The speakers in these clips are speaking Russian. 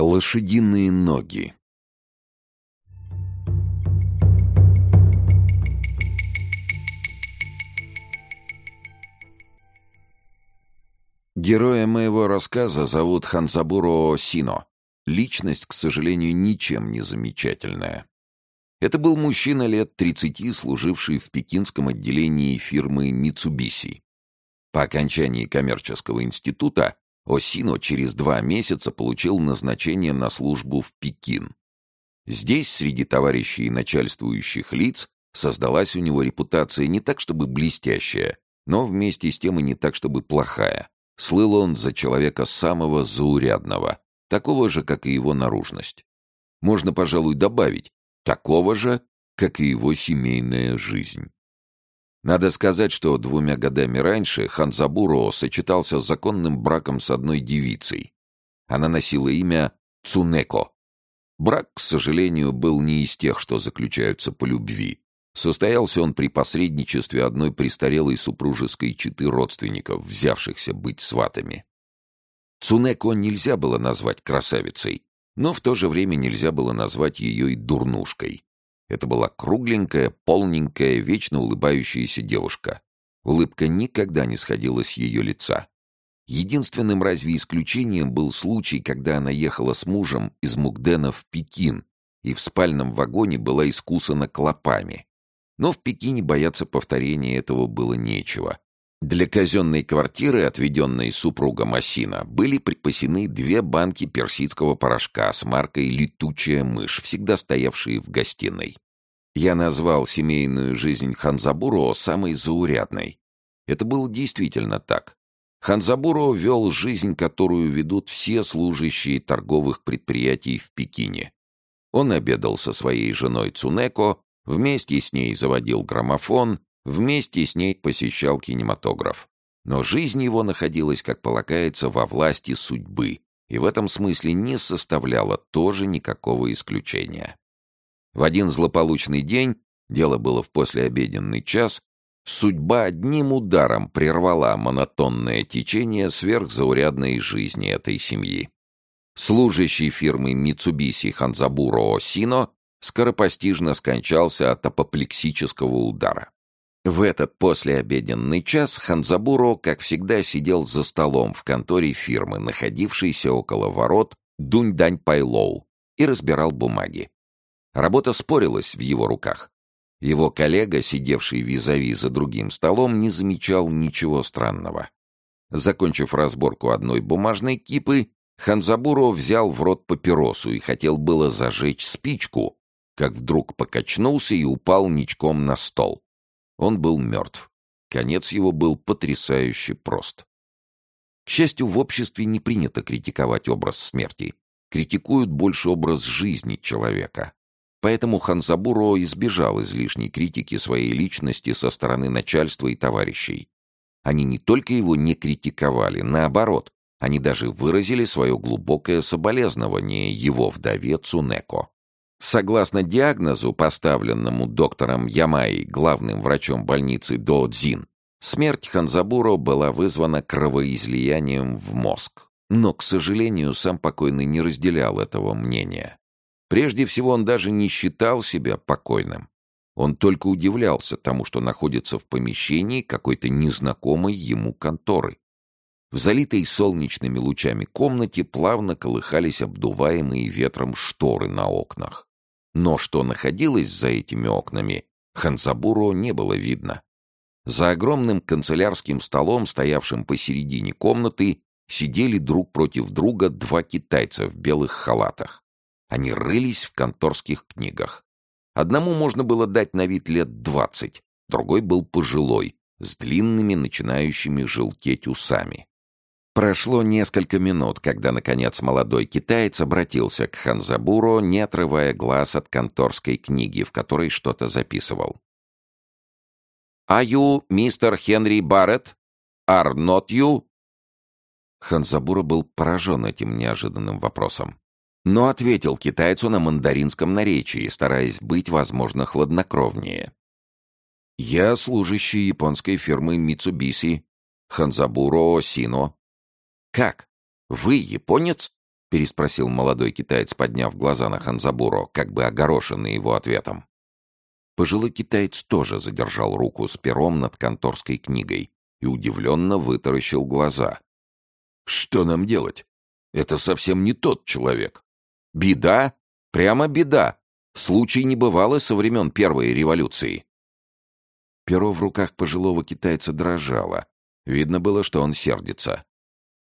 Лошадиные ноги Героя моего рассказа зовут Ханзабуро Сино. Личность, к сожалению, ничем не замечательная. Это был мужчина лет 30, служивший в пекинском отделении фирмы Mitsubishi. По окончании коммерческого института Осино через два месяца получил назначение на службу в Пекин. Здесь, среди товарищей и начальствующих лиц, создалась у него репутация не так чтобы блестящая, но вместе с тем и не так чтобы плохая. Слыл он за человека самого заурядного, такого же, как и его наружность. Можно, пожалуй, добавить, такого же, как и его семейная жизнь. Надо сказать, что двумя годами раньше Ханзабуро сочетался с законным браком с одной девицей. Она носила имя Цунеко. Брак, к сожалению, был не из тех, что заключаются по любви. Состоялся он при посредничестве одной престарелой супружеской четы родственников, взявшихся быть сватами. Цунеко нельзя было назвать красавицей, но в то же время нельзя было назвать ее и дурнушкой. Это была кругленькая, полненькая, вечно улыбающаяся девушка. Улыбка никогда не сходила с ее лица. Единственным разве исключением был случай, когда она ехала с мужем из Мукдена в Пекин и в спальном вагоне была искусана клопами. Но в Пекине бояться повторения этого было нечего. Для казенной квартиры, отведенной супругом Осина, были припасены две банки персидского порошка с маркой «Летучая мышь», всегда стоявшие в гостиной. Я назвал семейную жизнь Ханзабуро самой заурядной. Это было действительно так. Ханзабуро вел жизнь, которую ведут все служащие торговых предприятий в Пекине. Он обедал со своей женой Цунеко, вместе с ней заводил граммофон, Вместе с ней посещал кинематограф. Но жизнь его находилась, как полагается, во власти судьбы, и в этом смысле не составляла тоже никакого исключения. В один злополучный день, дело было в послеобеденный час, судьба одним ударом прервала монотонное течение сверхзаурядной жизни этой семьи. Служащий фирмы Mitsubishi Ханзабуро Осино скоропостижно скончался от апоплексического удара. В этот послеобеденный час Ханзабуро, как всегда, сидел за столом в конторе фирмы, находившейся около ворот Дунь-Дань-Пайлоу, и разбирал бумаги. Работа спорилась в его руках. Его коллега, сидевший визави за другим столом, не замечал ничего странного. Закончив разборку одной бумажной кипы, Ханзабуро взял в рот папиросу и хотел было зажечь спичку, как вдруг покачнулся и упал ничком на стол. Он был мертв. Конец его был потрясающе прост. К счастью, в обществе не принято критиковать образ смерти. Критикуют больше образ жизни человека. Поэтому Ханзабуро избежал излишней критики своей личности со стороны начальства и товарищей. Они не только его не критиковали, наоборот, они даже выразили свое глубокое соболезнование его вдове Цунеко. Согласно диагнозу, поставленному доктором Ямай, главным врачом больницы Доодзин, смерть Ханзабуро была вызвана кровоизлиянием в мозг. Но, к сожалению, сам покойный не разделял этого мнения. Прежде всего, он даже не считал себя покойным. Он только удивлялся тому, что находится в помещении какой-то незнакомой ему конторы. В залитой солнечными лучами комнате плавно колыхались обдуваемые ветром шторы на окнах. Но что находилось за этими окнами, Хансабуру не было видно. За огромным канцелярским столом, стоявшим посередине комнаты, сидели друг против друга два китайца в белых халатах. Они рылись в конторских книгах. Одному можно было дать на вид лет двадцать, другой был пожилой, с длинными начинающими желтеть усами. Прошло несколько минут, когда, наконец, молодой китаец обратился к Ханзабуру, не отрывая глаз от конторской книги, в которой что-то записывал. «Are you мистер Хенри Барретт? Are not you?» Ханзабура был поражен этим неожиданным вопросом, но ответил китайцу на мандаринском наречии, стараясь быть, возможно, хладнокровнее. «Я служащий японской фирмы Mitsubishi, Ханзабуро Сино, «Как? Вы японец?» — переспросил молодой китаец, подняв глаза на Ханзабуро, как бы огорошенный его ответом. Пожилой китаец тоже задержал руку с пером над конторской книгой и удивленно вытаращил глаза. «Что нам делать? Это совсем не тот человек. Беда? Прямо беда. Случай не бывало со времен Первой революции». Перо в руках пожилого китайца дрожало. Видно было, что он сердится.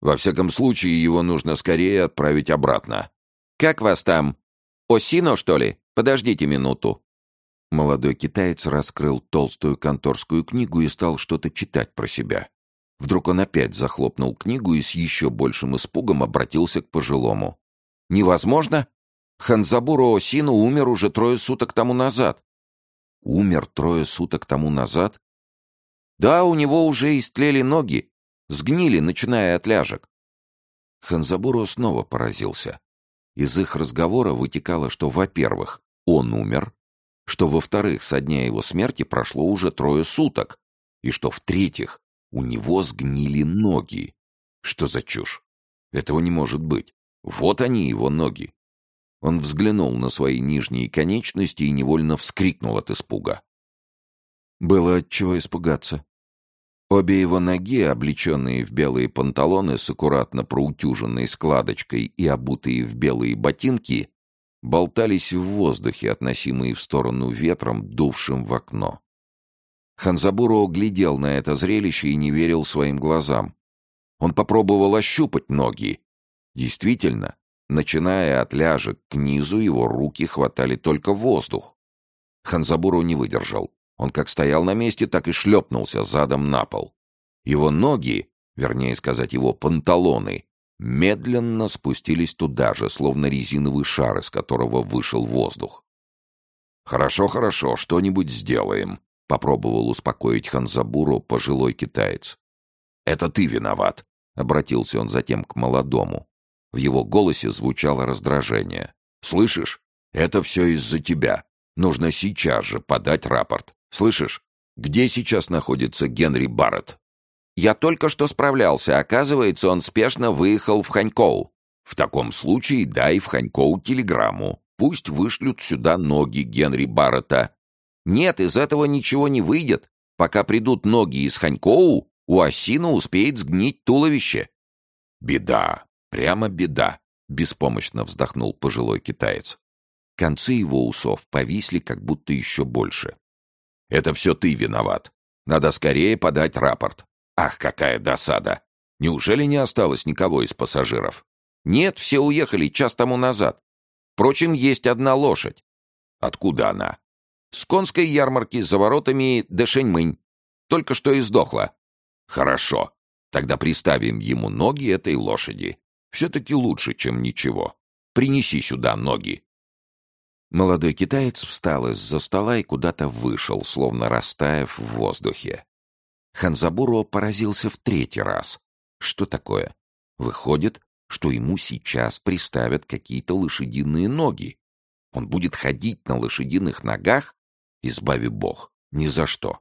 Во всяком случае, его нужно скорее отправить обратно. «Как вас там? Осино, что ли? Подождите минуту». Молодой китаец раскрыл толстую конторскую книгу и стал что-то читать про себя. Вдруг он опять захлопнул книгу и с еще большим испугом обратился к пожилому. «Невозможно? Ханзабуру Осину умер уже трое суток тому назад». «Умер трое суток тому назад?» «Да, у него уже истлели ноги, Сгнили, начиная от ляжек. Ханзабуро снова поразился. Из их разговора вытекало, что, во-первых, он умер, что, во-вторых, со дня его смерти прошло уже трое суток, и что, в-третьих, у него сгнили ноги. Что за чушь? Этого не может быть. Вот они, его ноги. Он взглянул на свои нижние конечности и невольно вскрикнул от испуга. Было от чего испугаться. Обе его ноги, облеченные в белые панталоны с аккуратно проутюженной складочкой и обутые в белые ботинки, болтались в воздухе, относимые в сторону ветром, дувшим в окно. Ханзабуру глядел на это зрелище и не верил своим глазам. Он попробовал ощупать ноги. Действительно, начиная от ляжек к низу, его руки хватали только воздух. Ханзабуру не выдержал. Он как стоял на месте, так и шлепнулся задом на пол. Его ноги, вернее сказать, его панталоны, медленно спустились туда же, словно резиновый шар, из которого вышел воздух. «Хорошо, хорошо, что-нибудь сделаем», — попробовал успокоить Ханзабуру пожилой китаец. «Это ты виноват», — обратился он затем к молодому. В его голосе звучало раздражение. «Слышишь? Это все из-за тебя. Нужно сейчас же подать рапорт. Слышишь, где сейчас находится Генри Барретт? Я только что справлялся. Оказывается, он спешно выехал в Ханькоу. В таком случае дай в Ханькоу телеграмму. Пусть вышлют сюда ноги Генри Барретта. Нет, из этого ничего не выйдет. Пока придут ноги из Ханькоу, у осина успеет сгнить туловище. Беда, прямо беда, беспомощно вздохнул пожилой китаец. Концы его усов повисли как будто еще больше. Это все ты виноват. Надо скорее подать рапорт. Ах, какая досада! Неужели не осталось никого из пассажиров? Нет, все уехали час тому назад. Впрочем, есть одна лошадь. Откуда она? С конской ярмарки за воротами Дэшеньмынь. Только что издохла. Хорошо. Тогда приставим ему ноги этой лошади. Все-таки лучше, чем ничего. Принеси сюда ноги. Молодой китаец встал из-за стола и куда-то вышел, словно растаяв в воздухе. Ханзабуро поразился в третий раз. Что такое? Выходит, что ему сейчас приставят какие-то лошадиные ноги. Он будет ходить на лошадиных ногах? Избави бог, ни за что.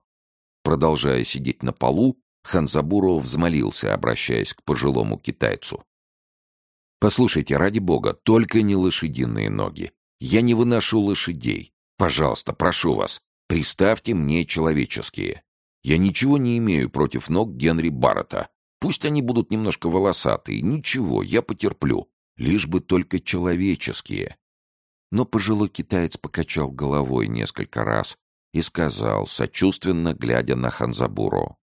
Продолжая сидеть на полу, Ханзабуро взмолился, обращаясь к пожилому китайцу. «Послушайте, ради бога, только не лошадиные ноги. Я не выношу лошадей. Пожалуйста, прошу вас, приставьте мне человеческие. Я ничего не имею против ног Генри Баррета. Пусть они будут немножко волосатые, ничего, я потерплю. Лишь бы только человеческие. Но пожилой китаец покачал головой несколько раз и сказал, сочувственно глядя на Ханзабуру.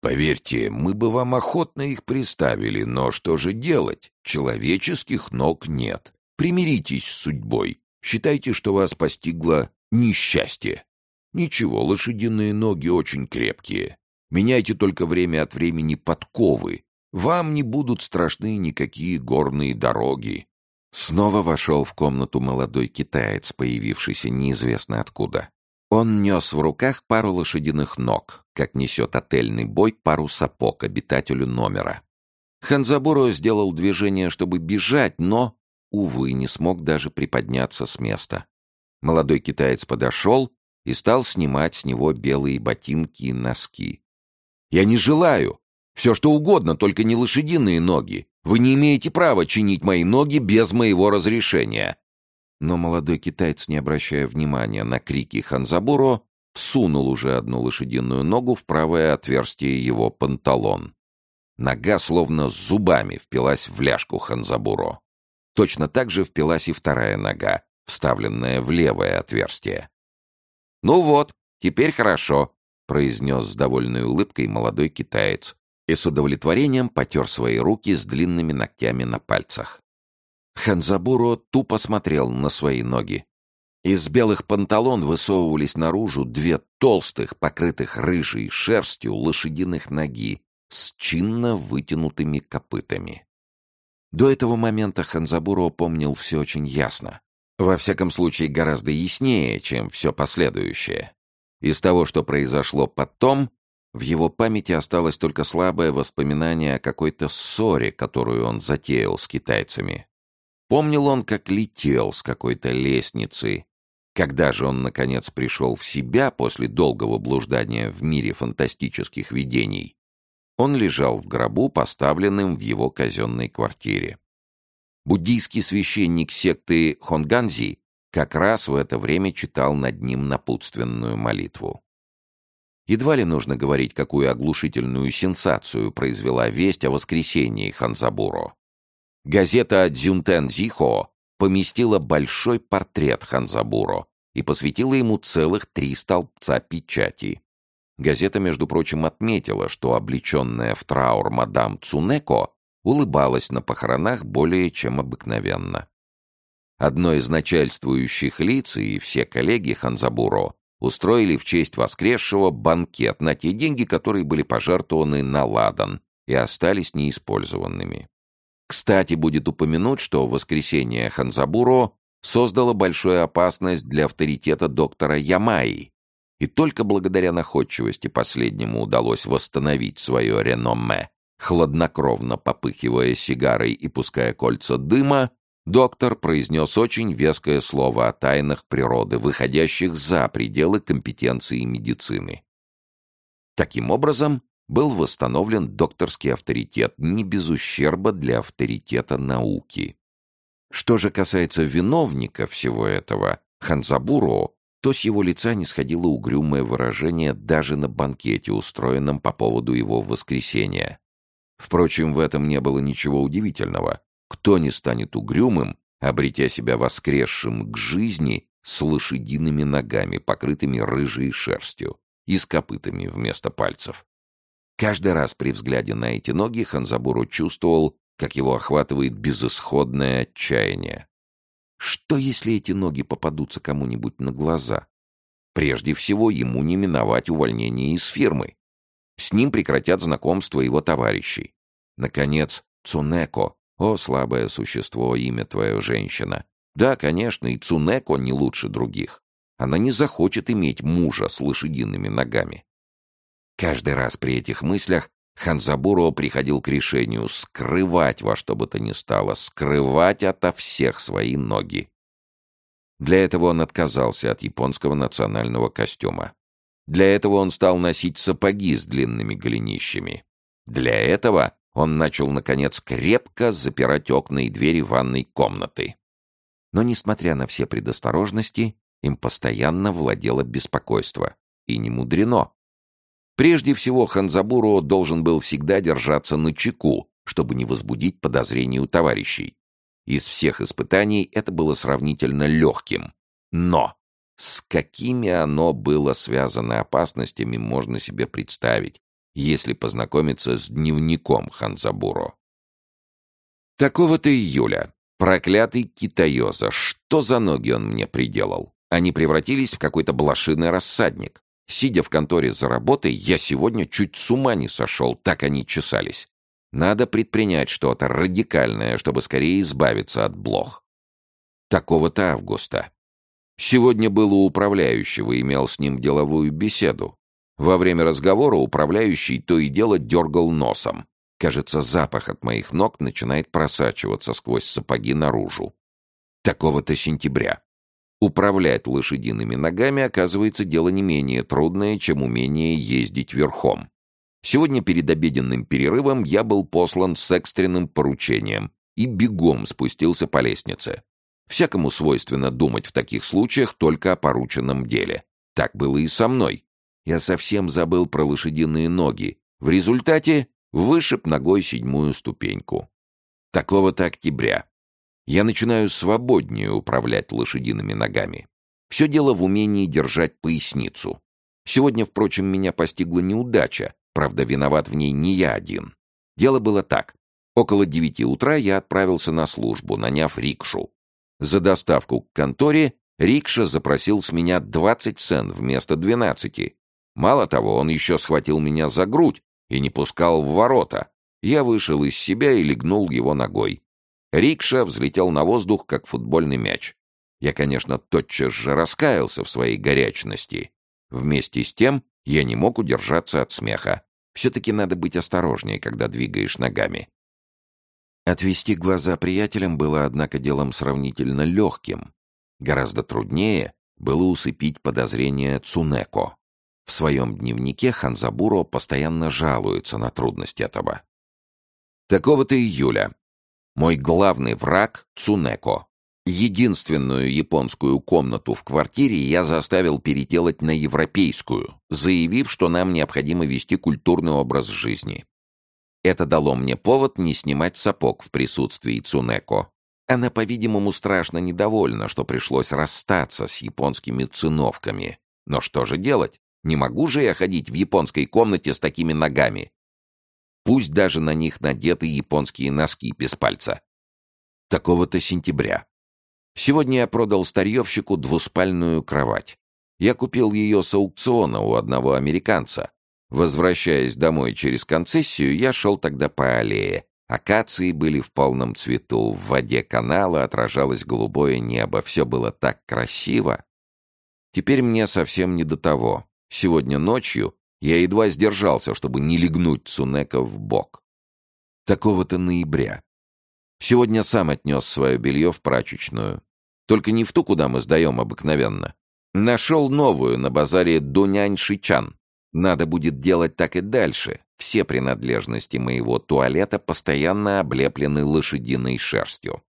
«Поверьте, мы бы вам охотно их приставили, но что же делать? Человеческих ног нет. Примиритесь с судьбой. Считайте, что вас постигло несчастье. Ничего, лошадиные ноги очень крепкие. Меняйте только время от времени подковы. Вам не будут страшны никакие горные дороги. Снова вошел в комнату молодой китаец, появившийся неизвестно откуда. Он нес в руках пару лошадиных ног, как несет отельный бой пару сапог обитателю номера. Ханзабуро сделал движение, чтобы бежать, но увы, не смог даже приподняться с места. Молодой китаец подошел и стал снимать с него белые ботинки и носки. «Я не желаю! Все что угодно, только не лошадиные ноги. Вы не имеете права чинить мои ноги без моего разрешения». Но молодой китаец, не обращая внимания на крики Ханзабуро, всунул уже одну лошадиную ногу в правое отверстие его панталон. Нога словно зубами впилась в ляжку Ханзабуро. Точно так же впилась и вторая нога, вставленная в левое отверстие. «Ну вот, теперь хорошо», — произнес с довольной улыбкой молодой китаец и с удовлетворением потер свои руки с длинными ногтями на пальцах. Ханзабуро тупо смотрел на свои ноги. Из белых панталон высовывались наружу две толстых, покрытых рыжей шерстью лошадиных ноги с чинно вытянутыми копытами. До этого момента Ханзабуро помнил все очень ясно. Во всяком случае, гораздо яснее, чем все последующее. Из того, что произошло потом, в его памяти осталось только слабое воспоминание о какой-то ссоре, которую он затеял с китайцами. Помнил он, как летел с какой-то лестницы. Когда же он, наконец, пришел в себя после долгого блуждания в мире фантастических видений, он лежал в гробу, поставленным в его казенной квартире. Буддийский священник секты Хонганзи как раз в это время читал над ним напутственную молитву. Едва ли нужно говорить, какую оглушительную сенсацию произвела весть о воскресении Ханзабуро. Газета «Дзюнтен Зихо» поместила большой портрет Ханзабуро и посвятила ему целых три столбца печати. Газета, между прочим, отметила, что облеченная в траур мадам Цунеко улыбалась на похоронах более чем обыкновенно. Одно из начальствующих лиц и все коллеги Ханзабуро устроили в честь воскресшего банкет на те деньги, которые были пожертвованы на ладан и остались неиспользованными. Кстати, будет упомянуть, что воскресение Ханзабуро создало большую опасность для авторитета доктора Ямаи, и только благодаря находчивости последнему удалось восстановить свое реноме. Хладнокровно попыхивая сигарой и пуская кольца дыма, доктор произнес очень веское слово о тайнах природы, выходящих за пределы компетенции медицины. Таким образом, был восстановлен докторский авторитет не без ущерба для авторитета науки. Что же касается виновника всего этого, Ханзабуро, то с его лица не сходило угрюмое выражение даже на банкете, устроенном по поводу его воскресения. Впрочем, в этом не было ничего удивительного. Кто не станет угрюмым, обретя себя воскресшим к жизни с лошадиными ногами, покрытыми рыжей шерстью и с копытами вместо пальцев? Каждый раз при взгляде на эти ноги Ханзабуру чувствовал, как его охватывает безысходное отчаяние. Что, если эти ноги попадутся кому-нибудь на глаза? Прежде всего, ему не миновать увольнение из фирмы. С ним прекратят знакомство его товарищей. Наконец, Цунеко. О, слабое существо, имя твое, женщина. Да, конечно, и Цунеко не лучше других. Она не захочет иметь мужа с лошадиными ногами. Каждый раз при этих мыслях Ханзабуро приходил к решению скрывать во что бы то ни стало, скрывать ото всех свои ноги. Для этого он отказался от японского национального костюма. Для этого он стал носить сапоги с длинными голенищами. Для этого он начал, наконец, крепко запирать окна и двери ванной комнаты. Но, несмотря на все предосторожности, им постоянно владело беспокойство. И не мудрено. Прежде всего, Ханзабуру должен был всегда держаться на чеку, чтобы не возбудить подозрений у товарищей. Из всех испытаний это было сравнительно легким. Но с какими оно было связано опасностями, можно себе представить, если познакомиться с дневником Ханзабуру. Такого-то июля. Проклятый китаёза, что за ноги он мне приделал? Они превратились в какой-то блошиный рассадник. Сидя в конторе за работой, я сегодня чуть с ума не сошел, так они чесались. Надо предпринять что-то радикальное, чтобы скорее избавиться от блох. Такого-то августа. Сегодня был у управляющего, и имел с ним деловую беседу. Во время разговора управляющий то и дело дергал носом. Кажется, запах от моих ног начинает просачиваться сквозь сапоги наружу. Такого-то сентября. Управлять лошадиными ногами оказывается дело не менее трудное, чем умение ездить верхом. Сегодня перед обеденным перерывом я был послан с экстренным поручением и бегом спустился по лестнице. Всякому свойственно думать в таких случаях только о порученном деле. Так было и со мной. Я совсем забыл про лошадиные ноги. В результате вышиб ногой седьмую ступеньку. Такого-то октября. Я начинаю свободнее управлять лошадиными ногами. Все дело в умении держать поясницу. Сегодня, впрочем, меня постигла неудача, правда, виноват в ней не я один. Дело было так. Около девяти утра я отправился на службу, наняв рикшу. За доставку к конторе рикша запросил с меня 20 цен вместо 12. Мало того, он еще схватил меня за грудь и не пускал в ворота. Я вышел из себя и легнул его ногой. Рикша взлетел на воздух, как футбольный мяч. Я, конечно, тотчас же раскаялся в своей горячности. Вместе с тем я не мог удержаться от смеха. Все-таки надо быть осторожнее, когда двигаешь ногами. Отвести глаза приятелям было, однако, делом сравнительно легким. Гораздо труднее было усыпить подозрения Цунеко. В своем дневнике Ханзабуро постоянно жалуется на трудность этого. Такого-то июля. Мой главный враг — Цунеко. Единственную японскую комнату в квартире я заставил переделать на европейскую, заявив, что нам необходимо вести культурный образ жизни. Это дало мне повод не снимать сапог в присутствии Цунеко. Она, по-видимому, страшно недовольна, что пришлось расстаться с японскими циновками. Но что же делать? Не могу же я ходить в японской комнате с такими ногами. Пусть даже на них надеты японские носки без пальца. Такого-то сентября. Сегодня я продал старьевщику двуспальную кровать. Я купил ее с аукциона у одного американца. Возвращаясь домой через концессию, я шел тогда по аллее. Акации были в полном цвету, в воде канала отражалось голубое небо, все было так красиво. Теперь мне совсем не до того. Сегодня ночью я едва сдержался, чтобы не легнуть Цунека в бок. Такого-то ноября. Сегодня сам отнес свое белье в прачечную. Только не в ту, куда мы сдаем обыкновенно. Нашел новую на базаре Дунянь-Шичан. Надо будет делать так и дальше. Все принадлежности моего туалета постоянно облеплены лошадиной шерстью.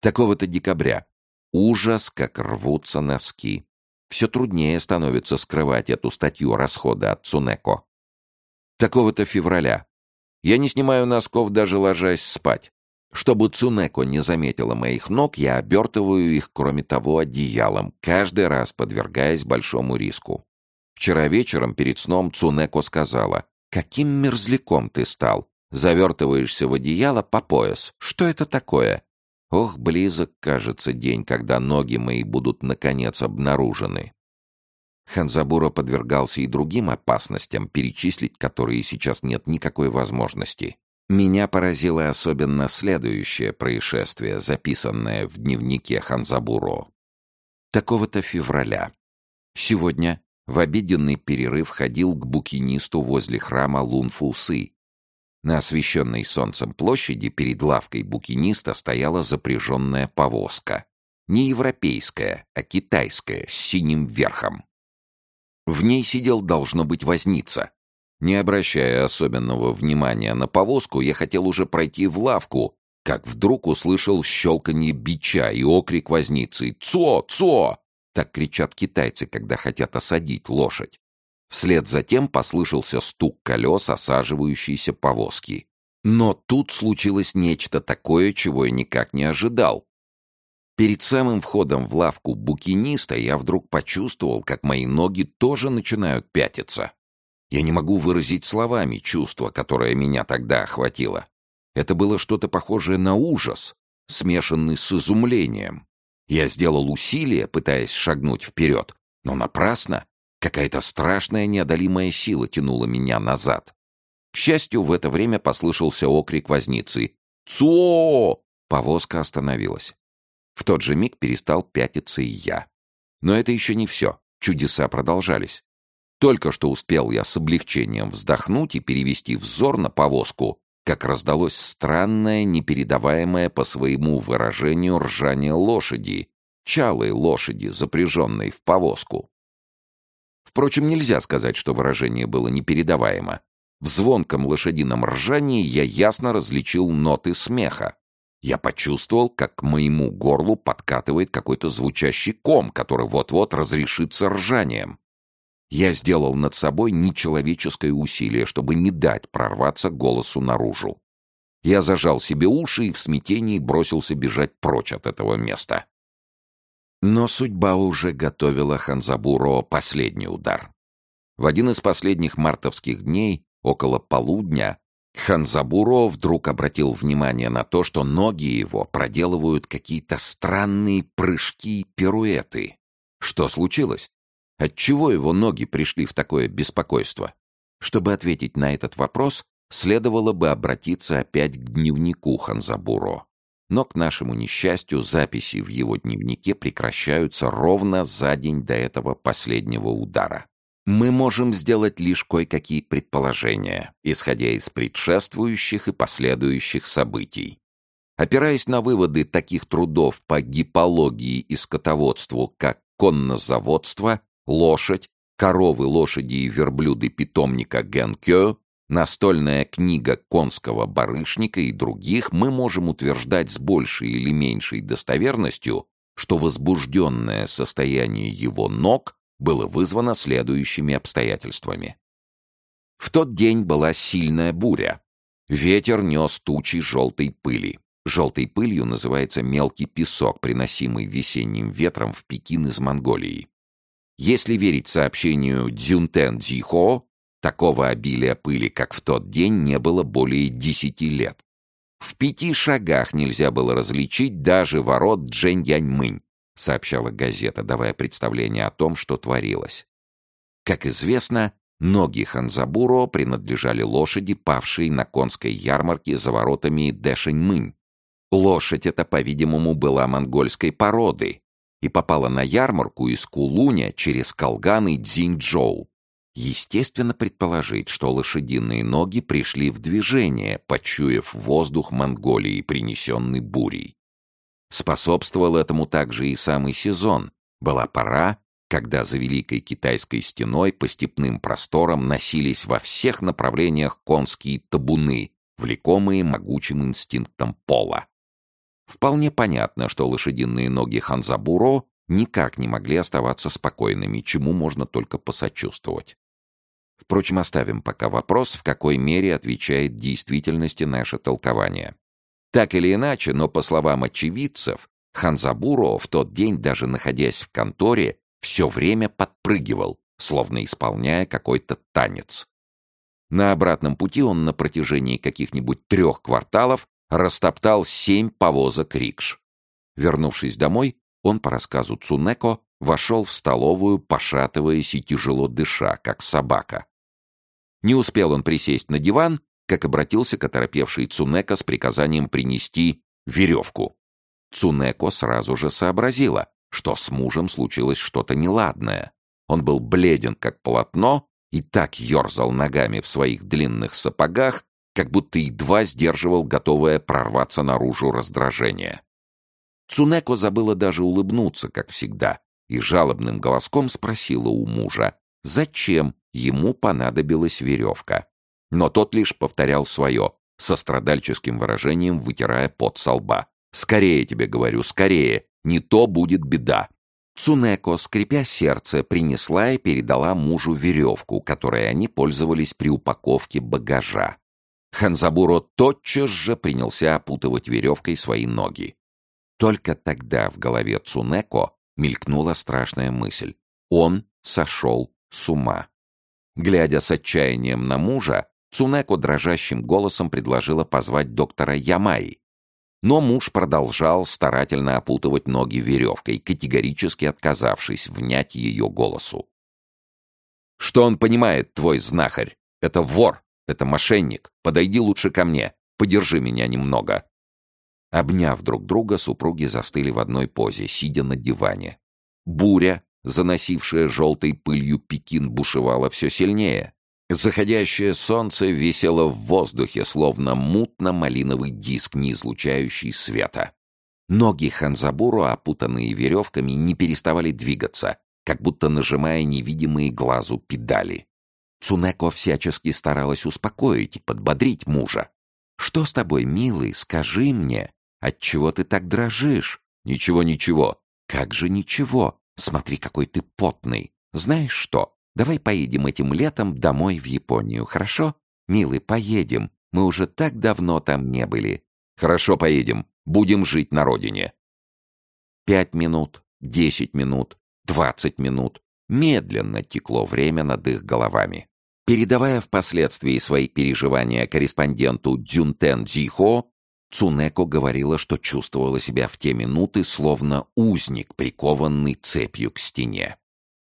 Такого-то декабря. Ужас, как рвутся носки. Все труднее становится скрывать эту статью расхода от Цунеко. Такого-то февраля. Я не снимаю носков, даже ложась спать. Чтобы Цунеко не заметила моих ног, я обертываю их, кроме того, одеялом, каждый раз подвергаясь большому риску. Вчера вечером перед сном Цунеко сказала, «Каким мерзляком ты стал? Завертываешься в одеяло по пояс. Что это такое?» Ох, близок, кажется, день, когда ноги мои будут, наконец, обнаружены. Ханзабура подвергался и другим опасностям, перечислить которые сейчас нет никакой возможности. Меня поразило особенно следующее происшествие, записанное в дневнике Ханзабуро. Такого-то февраля. Сегодня в обеденный перерыв ходил к букинисту возле храма Лунфусы. На освещенной солнцем площади перед лавкой букиниста стояла запряженная повозка. Не европейская, а китайская, с синим верхом. В ней сидел, должно быть, возница. Не обращая особенного внимания на повозку, я хотел уже пройти в лавку, как вдруг услышал щелканье бича и окрик возницы «Цо! Цо!» Так кричат китайцы, когда хотят осадить лошадь. Вслед за тем послышался стук колес осаживающейся повозки. Но тут случилось нечто такое, чего я никак не ожидал. Перед самым входом в лавку букиниста я вдруг почувствовал, как мои ноги тоже начинают пятиться. Я не могу выразить словами чувство, которое меня тогда охватило. Это было что-то похожее на ужас, смешанный с изумлением. Я сделал усилие, пытаясь шагнуть вперед, но напрасно. Какая-то страшная неодолимая сила тянула меня назад. К счастью, в это время послышался окрик возницы. «Цуо!» Повозка остановилась. В тот же миг перестал пятиться и я. Но это еще не все. Чудеса продолжались. Только что успел я с облегчением вздохнуть и перевести взор на повозку, как раздалось странное, непередаваемое по своему выражению ржание лошади, чалой лошади, запряженной в повозку. Впрочем, нельзя сказать, что выражение было непередаваемо. В звонком лошадином ржании я ясно различил ноты смеха. Я почувствовал, как к моему горлу подкатывает какой-то звучащий ком, который вот-вот разрешится ржанием. Я сделал над собой нечеловеческое усилие, чтобы не дать прорваться голосу наружу. Я зажал себе уши и в смятении бросился бежать прочь от этого места. Но судьба уже готовила Ханзабуро последний удар. В один из последних мартовских дней, около полудня, Ханзабуро вдруг обратил внимание на то, что ноги его проделывают какие-то странные прыжки и пируэты. Что случилось? Отчего его ноги пришли в такое беспокойство? Чтобы ответить на этот вопрос, следовало бы обратиться опять к дневнику Ханзабуро. Но, к нашему несчастью, записи в его дневнике прекращаются ровно за день до этого последнего удара. Мы можем сделать лишь кое-какие предположения, исходя из предшествующих и последующих событий. Опираясь на выводы таких трудов по гипологии и скотоводству, как коннозаводство, лошадь, коровы, лошади и верблюды питомника Генкё, настольная книга конского барышника и других, мы можем утверждать с большей или меньшей достоверностью, что возбужденное состояние его ног было вызвано следующими обстоятельствами. В тот день была сильная буря. Ветер нес тучи желтой пыли. Желтой пылью называется мелкий песок, приносимый весенним ветром в Пекин из Монголии. Если верить сообщению Дзюнтен Дзихо, такого обилия пыли, как в тот день, не было более десяти лет. В пяти шагах нельзя было различить даже ворот Джэнь-Яньмынь, сообщала газета, давая представление о том, что творилось. Как известно, ноги Ханзабуро принадлежали лошади, павшей на конской ярмарке за воротами Дэшэньмынь. Лошадь эта, по-видимому, была монгольской породы, и попала на ярмарку из Кулуня через Колган и Цзиньчжоу. Естественно предположить, что лошадиные ноги пришли в движение, почуяв воздух Монголии, принесенный бурей. Способствовал этому также и самый сезон. Была пора, когда за Великой Китайской стеной по степным просторам носились во всех направлениях конские табуны, влекомые могучим инстинктом пола. Вполне понятно, что лошадиные ноги Ханзабуро никак не могли оставаться спокойными, чему можно только посочувствовать. Впрочем, оставим пока вопрос, в какой мере отвечает действительности наше толкование. Так или иначе, но по словам очевидцев, Ханзабуро в тот день, даже находясь в конторе, все время подпрыгивал, словно исполняя какой-то танец. На обратном пути он на протяжении каких-нибудь трех кварталов растоптал семь повозок рикш. Вернувшись домой, он, по рассказу Цунеко, вошел в столовую, пошатываясь и тяжело дыша, как собака. Не успел он присесть на диван, как обратился к оторопевшей Цунеко с приказанием принести веревку. Цунеко сразу же сообразила, что с мужем случилось что-то неладное. Он был бледен, как полотно, и так ерзал ногами в своих длинных сапогах, как будто едва сдерживал готовое прорваться наружу раздражение. Цунеко забыла даже улыбнуться, как всегда, и жалобным голоском спросила у мужа, зачем ему понадобилась веревка. Но тот лишь повторял свое, со страдальческим выражением вытирая пот со лба. «Скорее тебе говорю, скорее, не то будет беда». Цунеко, скрипя сердце, принесла и передала мужу веревку, которой они пользовались при упаковке багажа. Ханзабуро тотчас же принялся опутывать веревкой свои ноги. Только тогда в голове Цунеко мелькнула страшная мысль. Он сошел с ума. Глядя с отчаянием на мужа, Цунеко дрожащим голосом предложила позвать доктора Ямаи. Но муж продолжал старательно опутывать ноги веревкой, категорически отказавшись внять ее голосу. «Что он понимает, твой знахарь? Это вор!» Это мошенник. Подойди лучше ко мне. Подержи меня немного». Обняв друг друга, супруги застыли в одной позе, сидя на диване. Буря, заносившая желтой пылью Пекин, бушевала все сильнее. Заходящее солнце висело в воздухе, словно мутно-малиновый диск, не излучающий света. Ноги Ханзабуру, опутанные веревками, не переставали двигаться, как будто нажимая невидимые глазу педали. Цунеко всячески старалась успокоить и подбодрить мужа. «Что с тобой, милый, скажи мне? Отчего ты так дрожишь?» «Ничего, ничего». «Как же ничего? Смотри, какой ты потный. Знаешь что, давай поедем этим летом домой в Японию, хорошо? Милый, поедем. Мы уже так давно там не были». «Хорошо, поедем. Будем жить на родине». Пять минут, десять минут, двадцать минут. Медленно текло время над их головами. Передавая впоследствии свои переживания корреспонденту Дзюнтен Дзихо, Цунеко говорила, что чувствовала себя в те минуты словно узник, прикованный цепью к стене.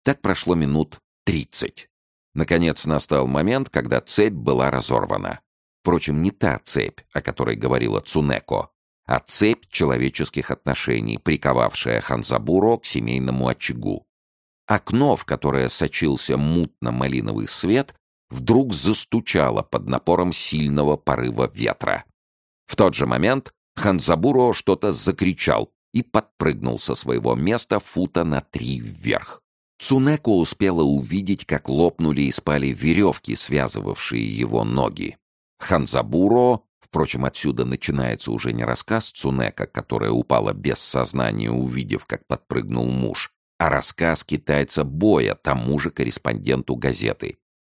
Так прошло минут тридцать. Наконец настал момент, когда цепь была разорвана. Впрочем, не та цепь, о которой говорила Цунеко, а цепь человеческих отношений, приковавшая Ханзабуро к семейному очагу. Окно, в которое сочился мутно-малиновый свет, вдруг застучало под напором сильного порыва ветра. В тот же момент Ханзабуро что-то закричал и подпрыгнул со своего места фута на три вверх. Цунеко успела увидеть, как лопнули и спали веревки, связывавшие его ноги. Ханзабуро, впрочем, отсюда начинается уже не рассказ Цунека, которая упала без сознания, увидев, как подпрыгнул муж, а рассказ китайца Боя, тому же корреспонденту газеты.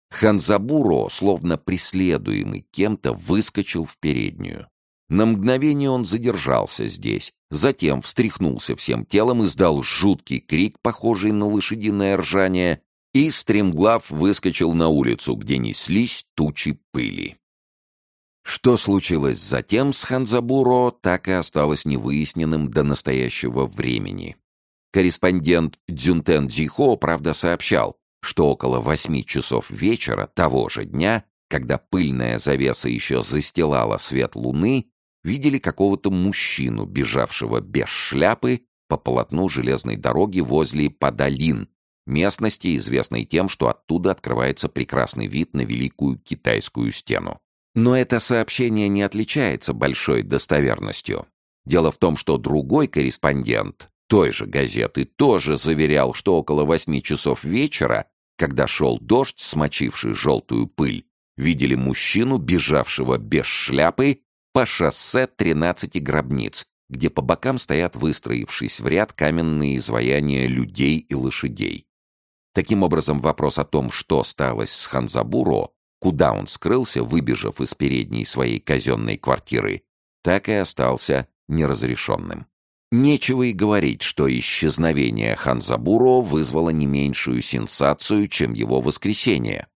Ханзабуро, словно преследуемый кем-то, выскочил в переднюю. На мгновение он задержался здесь, затем встряхнулся всем телом, издал жуткий крик, похожий на лошадиное ржание, и стремглав выскочил на улицу, где неслись тучи пыли. Что случилось затем с Ханзабуро, так и осталось невыясненным до настоящего времени. Корреспондент Дзюнтен Дзихо, правда, сообщал, что около восьми часов вечера того же дня, когда пыльная завеса еще застилала свет луны, видели какого-то мужчину, бежавшего без шляпы по полотну железной дороги возле Падалин, местности, известной тем, что оттуда открывается прекрасный вид на Великую Китайскую стену. Но это сообщение не отличается большой достоверностью. Дело в том, что другой корреспондент той же газеты тоже заверял, что около восьми часов вечера, когда шел дождь, смочивший желтую пыль, видели мужчину, бежавшего без шляпы по шоссе 13 гробниц, где по бокам стоят выстроившись в ряд каменные изваяния людей и лошадей. Таким образом, вопрос о том, что сталось с Ханзабуро, куда он скрылся, выбежав из передней своей казенной квартиры, так и остался неразрешенным. Нечего и говорить, что исчезновение Ханзабуро вызвало не меньшую сенсацию, чем его воскресение.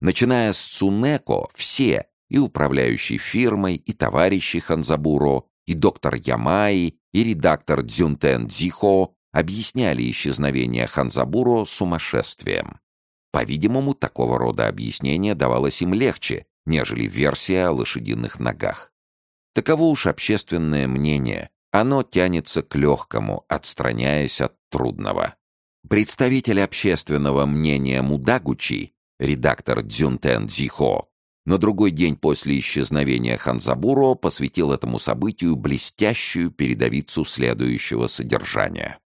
Начиная с Цунеко, все, и управляющий фирмой, и товарищи Ханзабуро, и доктор Ямаи, и редактор Дзюнтен Дзихо объясняли исчезновение Ханзабуро сумасшествием. По-видимому, такого рода объяснение давалось им легче, нежели версия о лошадиных ногах. Таково уж общественное мнение. Оно тянется к легкому, отстраняясь от трудного. Представитель общественного мнения Мудагучи, редактор Дзюнтен Дзихо, на другой день после исчезновения Ханзабуро посвятил этому событию блестящую передовицу следующего содержания.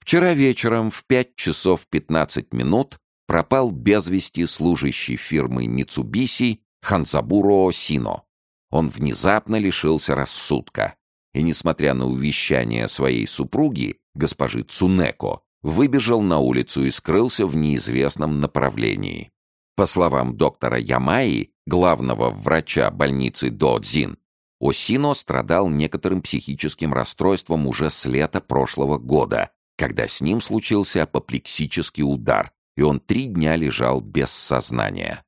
Вчера вечером в 5 часов 15 минут пропал без вести служащий фирмы Митсубиси Ханзабуро Сино. Он внезапно лишился рассудка и, несмотря на увещание своей супруги, госпожи Цунеко, выбежал на улицу и скрылся в неизвестном направлении. По словам доктора Ямаи, главного врача больницы Додзин, Осино страдал некоторым психическим расстройством уже с лета прошлого года, когда с ним случился апоплексический удар, и он три дня лежал без сознания.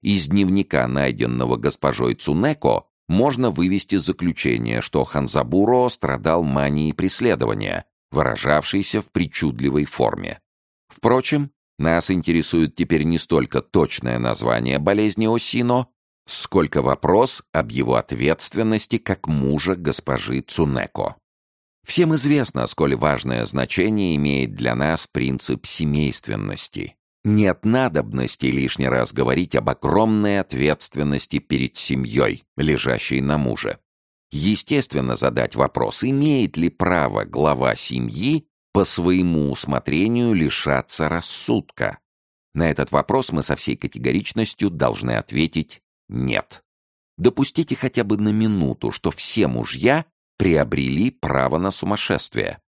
Из дневника, найденного госпожой Цунеко, можно вывести заключение, что Ханзабуро страдал манией преследования, выражавшейся в причудливой форме. Впрочем, нас интересует теперь не столько точное название болезни Осино, сколько вопрос об его ответственности как мужа госпожи Цунеко. Всем известно, сколь важное значение имеет для нас принцип семейственности. Нет надобности лишний раз говорить об огромной ответственности перед семьей, лежащей на муже. Естественно задать вопрос, имеет ли право глава семьи по своему усмотрению лишаться рассудка. На этот вопрос мы со всей категоричностью должны ответить «нет». Допустите хотя бы на минуту, что все мужья приобрели право на сумасшествие.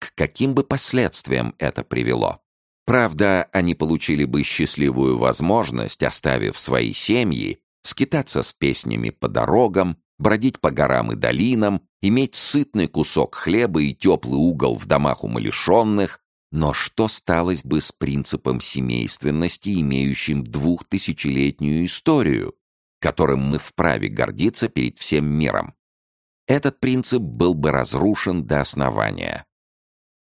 К каким бы последствиям это привело? Правда, они получили бы счастливую возможность, оставив свои семьи, скитаться с песнями по дорогам, бродить по горам и долинам, иметь сытный кусок хлеба и теплый угол в домах умалишенных, но что сталось бы с принципом семейственности, имеющим двухтысячелетнюю историю, которым мы вправе гордиться перед всем миром? Этот принцип был бы разрушен до основания.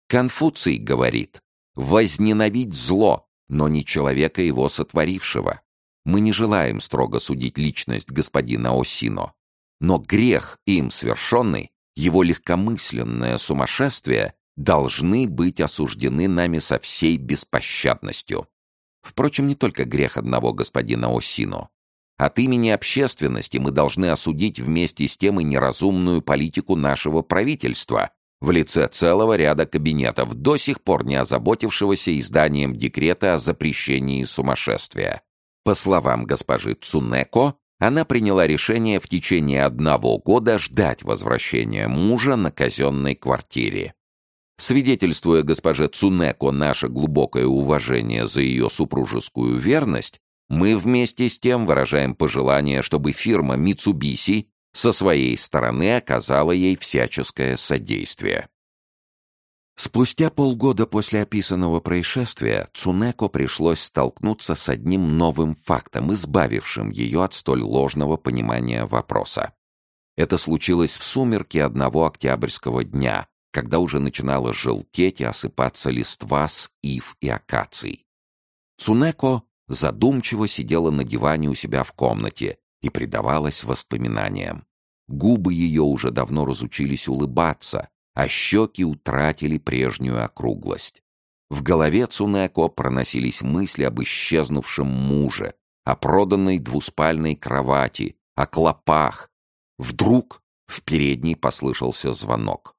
Конфуций говорит «возненавидь зло, но не человека его сотворившего». Мы не желаем строго судить личность господина Осино, но грех им совершенный, его легкомысленное сумасшествие должны быть осуждены нами со всей беспощадностью. Впрочем, не только грех одного господина Осино. От имени общественности мы должны осудить вместе с тем и неразумную политику нашего правительства в лице целого ряда кабинетов, до сих пор не озаботившегося изданием декрета о запрещении сумасшествия. По словам госпожи Цунеко, она приняла решение в течение одного года ждать возвращения мужа на казенной квартире. Свидетельствуя госпоже Цунеко наше глубокое уважение за ее супружескую верность, мы вместе с тем выражаем пожелание, чтобы фирма Mitsubishi со своей стороны оказала ей всяческое содействие. Спустя полгода после описанного происшествия Цунеко пришлось столкнуться с одним новым фактом, избавившим ее от столь ложного понимания вопроса. Это случилось в сумерки одного октябрьского дня, когда уже начинала желтеть и осыпаться листва с ив и акаций. Цунеко задумчиво сидела на диване у себя в комнате и предавалась воспоминаниям. Губы ее уже давно разучились улыбаться, а щеки утратили прежнюю округлость. В голове Цунеко проносились мысли об исчезнувшем муже, о проданной двуспальной кровати, о клопах. Вдруг в передней послышался звонок.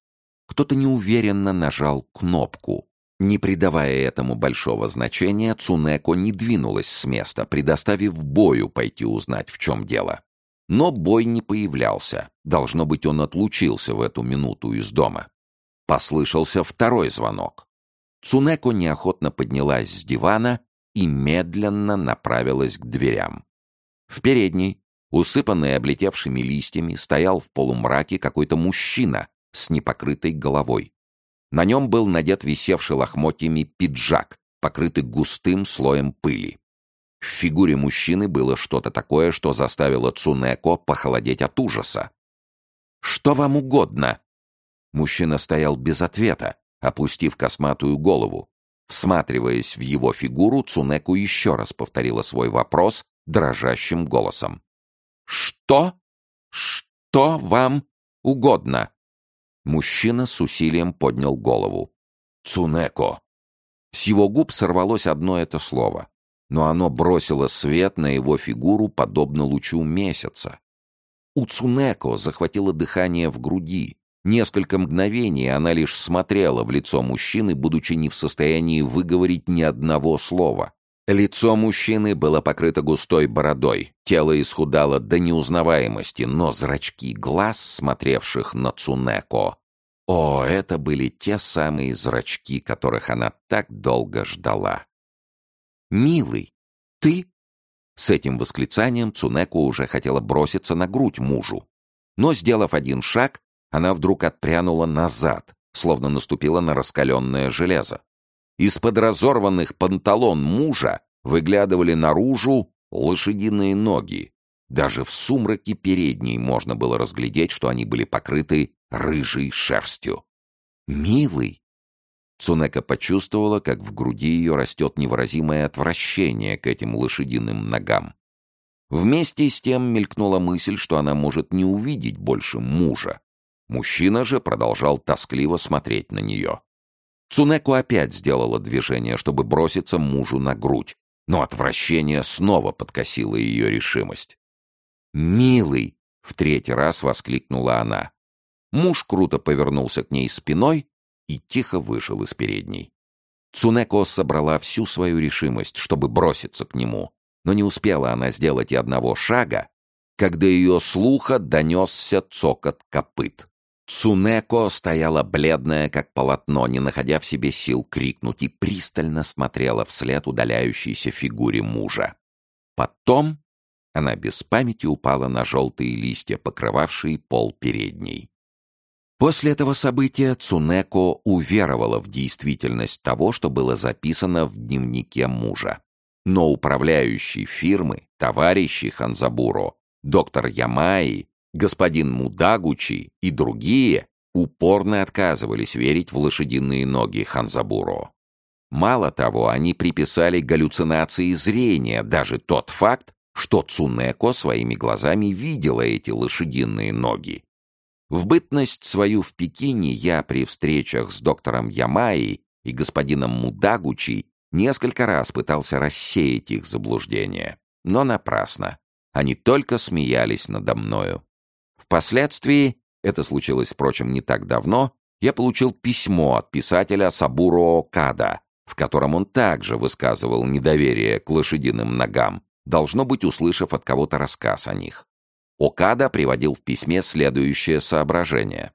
Кто-то неуверенно нажал кнопку. Не придавая этому большого значения, Цунеко не двинулась с места, предоставив Бою пойти узнать, в чем дело. Но бой не появлялся. Должно быть, он отлучился в эту минуту из дома. Послышался второй звонок. Цунеко неохотно поднялась с дивана и медленно направилась к дверям. В передней, усыпанный облетевшими листьями, стоял в полумраке какой-то мужчина с непокрытой головой. На нем был надет висевший лохмотьями пиджак, покрытый густым слоем пыли. В фигуре мужчины было что-то такое, что заставило Цунеко похолодеть от ужаса. «Что вам угодно?» Мужчина стоял без ответа, опустив косматую голову. Всматриваясь в его фигуру, Цунеку еще раз повторила свой вопрос дрожащим голосом. «Что? Что вам угодно?» Мужчина с усилием поднял голову. «Цунеко!» С его губ сорвалось одно это слово но оно бросило свет на его фигуру, подобно лучу месяца. У Цунеко захватило дыхание в груди. Несколько мгновений она лишь смотрела в лицо мужчины, будучи не в состоянии выговорить ни одного слова. Лицо мужчины было покрыто густой бородой, тело исхудало до неузнаваемости, но зрачки глаз, смотревших на Цунеко, о, это были те самые зрачки, которых она так долго ждала. «Милый, ты?» С этим восклицанием Цунеко уже хотела броситься на грудь мужу. Но, сделав один шаг, она вдруг отпрянула назад, словно наступила на раскаленное железо. Из-под разорванных панталон мужа выглядывали наружу лошадиные ноги. Даже в сумраке передней можно было разглядеть, что они были покрыты рыжей шерстью. «Милый!» Цунека почувствовала, как в груди ее растет невыразимое отвращение к этим лошадиным ногам. Вместе с тем мелькнула мысль, что она может не увидеть больше мужа. Мужчина же продолжал тоскливо смотреть на нее. Цунеку опять сделала движение, чтобы броситься мужу на грудь, но отвращение снова подкосило ее решимость. «Милый!» — в третий раз воскликнула она. Муж круто повернулся к ней спиной и тихо вышел из передней. Цунеко собрала всю свою решимость, чтобы броситься к нему, но не успела она сделать и одного шага, когда ее слуха донесся цокот копыт. Цунеко стояла бледная, как полотно, не находя в себе сил крикнуть, и пристально смотрела вслед удаляющейся фигуре мужа. Потом она без памяти упала на желтые листья, покрывавшие пол передней. После этого события Цунеко уверовала в действительность того, что было записано в дневнике мужа. Но управляющий фирмы, товарищи Ханзабуро, доктор Ямаи, господин Мудагучи и другие упорно отказывались верить в лошадиные ноги Ханзабуро. Мало того, они приписали галлюцинации зрения даже тот факт, что Цунеко своими глазами видела эти лошадиные ноги. В бытность свою в Пекине я при встречах с доктором Ямаи и господином Мудагучи несколько раз пытался рассеять их заблуждения, но напрасно. Они только смеялись надо мною. Впоследствии, это случилось, впрочем, не так давно, я получил письмо от писателя Сабуро Када, в котором он также высказывал недоверие к лошадиным ногам, должно быть, услышав от кого-то рассказ о них. Окада приводил в письме следующее соображение.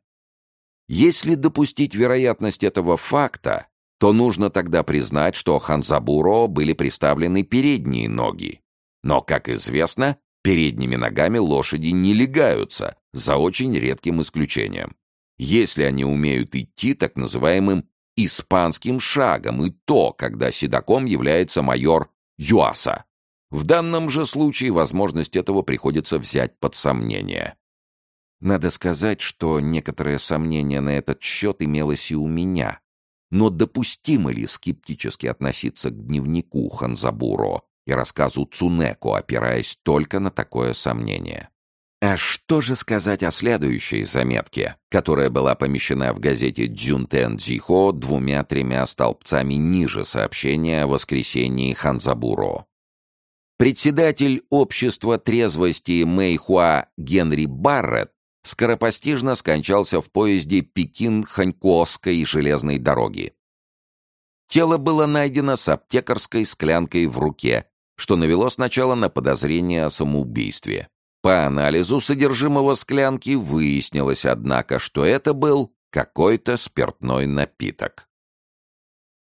Если допустить вероятность этого факта, то нужно тогда признать, что Ханзабуро были представлены передние ноги. Но, как известно, передними ногами лошади не легаются, за очень редким исключением. Если они умеют идти так называемым испанским шагом, и то, когда седаком является майор Юаса. В данном же случае возможность этого приходится взять под сомнение. Надо сказать, что некоторое сомнение на этот счет имелось и у меня. Но допустимо ли скептически относиться к дневнику Ханзабуро и рассказу Цунеко, опираясь только на такое сомнение? А что же сказать о следующей заметке, которая была помещена в газете «Дзюнтен Дзихо» двумя-тремя столбцами ниже сообщения о воскресении Ханзабуро? Председатель общества трезвости Мэйхуа Генри Барретт скоропостижно скончался в поезде Пекин-Ханькуосской железной дороги. Тело было найдено с аптекарской склянкой в руке, что навело сначала на подозрение о самоубийстве. По анализу содержимого склянки выяснилось, однако, что это был какой-то спиртной напиток.